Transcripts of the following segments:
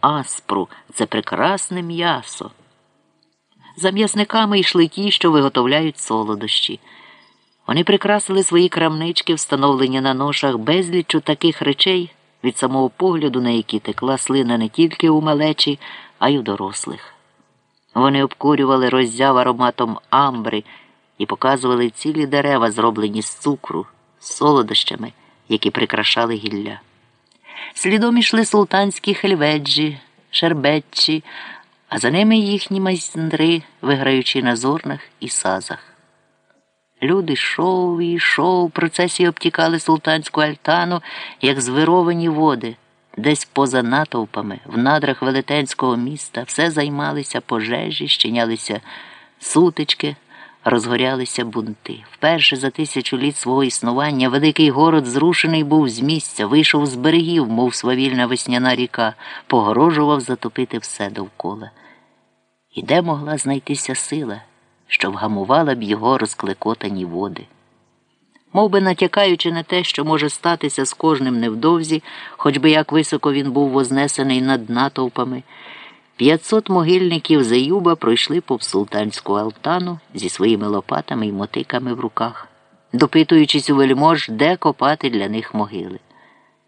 аспру це прекрасне м'ясо. За м'ясниками йшли ті, що виготовляють солодощі. Вони прикрасили свої крамнички, встановлені на ношах безлічу таких речей, від самого погляду, на які текла слина не тільки у малечі, а й у дорослих. Вони обкурювали роззяв ароматом амбри і показували цілі дерева, зроблені з цукру, солодощами, які прикрашали гілля. Слідом ішли султанські хельведжі, шербетчі, а за ними їхні майстри, виграючи на зорнах і сазах. Люди йшов і йшов, процесії обтікали султанську альтану, як звировані води, десь поза натовпами, в надрах велетенського міста, все займалися пожежі, щинялися сутички, розгорялися бунти. Вперше за тисячу літ свого існування великий город зрушений був з місця, вийшов з берегів, мов свавільна весняна ріка, погрожував затопити все довкола. І де могла знайтися сила? що вгамувала б його розклекотані води. Мов би натякаючи на те, що може статися з кожним невдовзі, хоч би як високо він був вознесений над натовпами, п'ятсот могильників Заюба пройшли повз султанську алтану зі своїми лопатами і мотиками в руках, допитуючись у вельмож, де копати для них могили.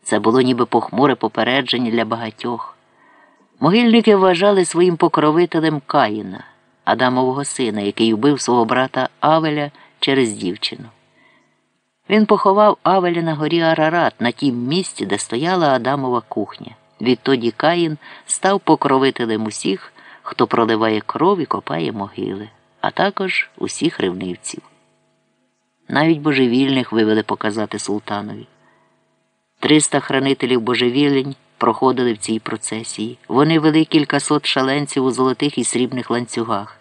Це було ніби похмуре попередження для багатьох. Могильники вважали своїм покровителем Каїна. Адамового сина, який вбив свого брата Авеля через дівчину. Він поховав Авеля на горі Арарат на тім місці, де стояла Адамова кухня. Відтоді Каїн став покровителем усіх, хто проливає кров і копає могили, а також усіх ревнивців. Навіть божевільних вивели показати султанові. Триста хранителів божевілень проходили в цій процесії. Вони вели кількасот шаленців у золотих і срібних ланцюгах.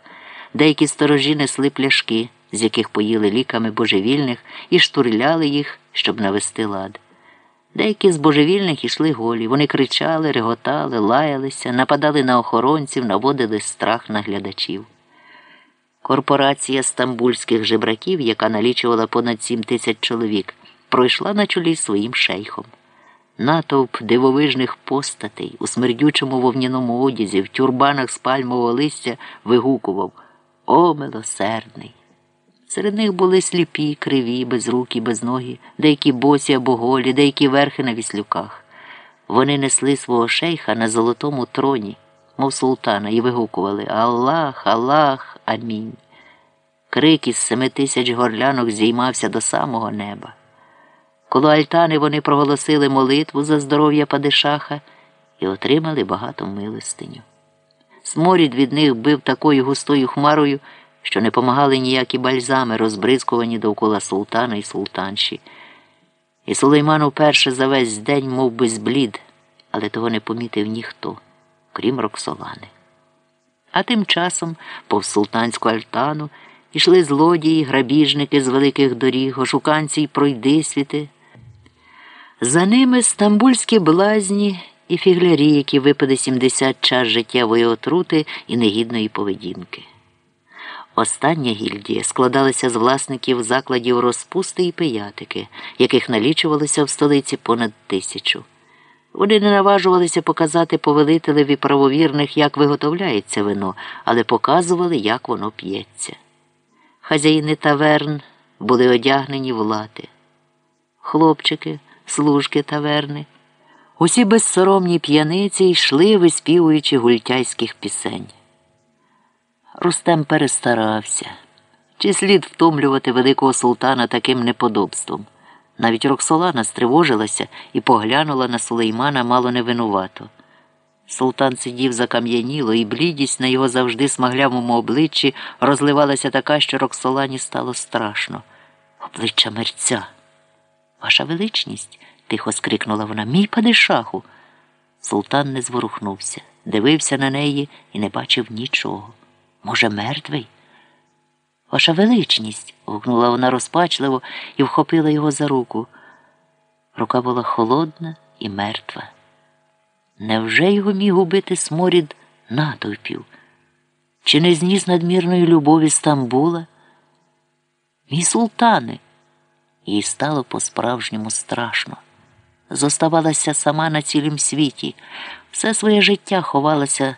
Деякі сторожі несли пляшки, з яких поїли ліками божевільних, і штурляли їх, щоб навести лад. Деякі з божевільних ішли голі. Вони кричали, реготали, лаялися, нападали на охоронців, наводили страх на глядачів. Корпорація стамбульських жебраків, яка налічувала понад сім тисяч чоловік, пройшла на чолі своїм шейхом. Натовп дивовижних постатей у смердючому вовняному одязі, в тюрбанах з пальмового листя вигукував О, милосердний! Серед них були сліпі, криві, без руки, без ноги, деякі босі або голі, деякі верхи на віслюках. Вони несли свого шейха на золотому троні, мов султана, і вигукували Аллах, Аллах, Амінь. Крик із семи тисяч горлянок зіймався до самого неба. Коло альтани вони проголосили молитву за здоров'я Падишаха і отримали багато милостиню. Сморід від них бив такою густою хмарою, що не помагали ніякі бальзами, розбризкувані довкола султана і султанші. І Сулейман уперше за весь день мов би, зблід, але того не помітив ніхто, крім Роксолани. А тим часом, повз султанську альтану, ішли злодії, грабіжники з великих доріг, ошуканці й пройдисвіти. За ними стамбульські блазні і фіглярі, які випаде 70 час життєвої отрути і негідної поведінки. Остання гільдія складалася з власників закладів розпусти і пиятики, яких налічувалося в столиці понад тисячу. Вони не наважувалися показати повелителеві правовірних, як виготовляється вино, але показували, як воно п'ється. Хазяїни таверн були одягнені в лати. Хлопчики служки таверни. Усі безсоромні п'яниці йшли, виспівуючи гультяйських пісень. Рустем перестарався. Чи слід втомлювати великого султана таким неподобством? Навіть Роксолана стривожилася і поглянула на сулеймана мало не винувато. Султан сидів закам'яніло, і блідість на його завжди смаглявому обличчі розливалася така, що Роксолані стало страшно. Обличчя мерця. Ваша величність, тихо скрикнула вона, мій падишаху. Султан не зворухнувся, дивився на неї і не бачив нічого. Може, мертвий? Ваша величність. гукнула вона розпачливо і вхопила його за руку. Рука була холодна і мертва. Невже його міг убити сморід натовпів? Чи не зніс надмірної любові Стамбула? Мій султане. Їй стало по-справжньому страшно. Зоставалася сама на цілім світі. все своє життя ховалася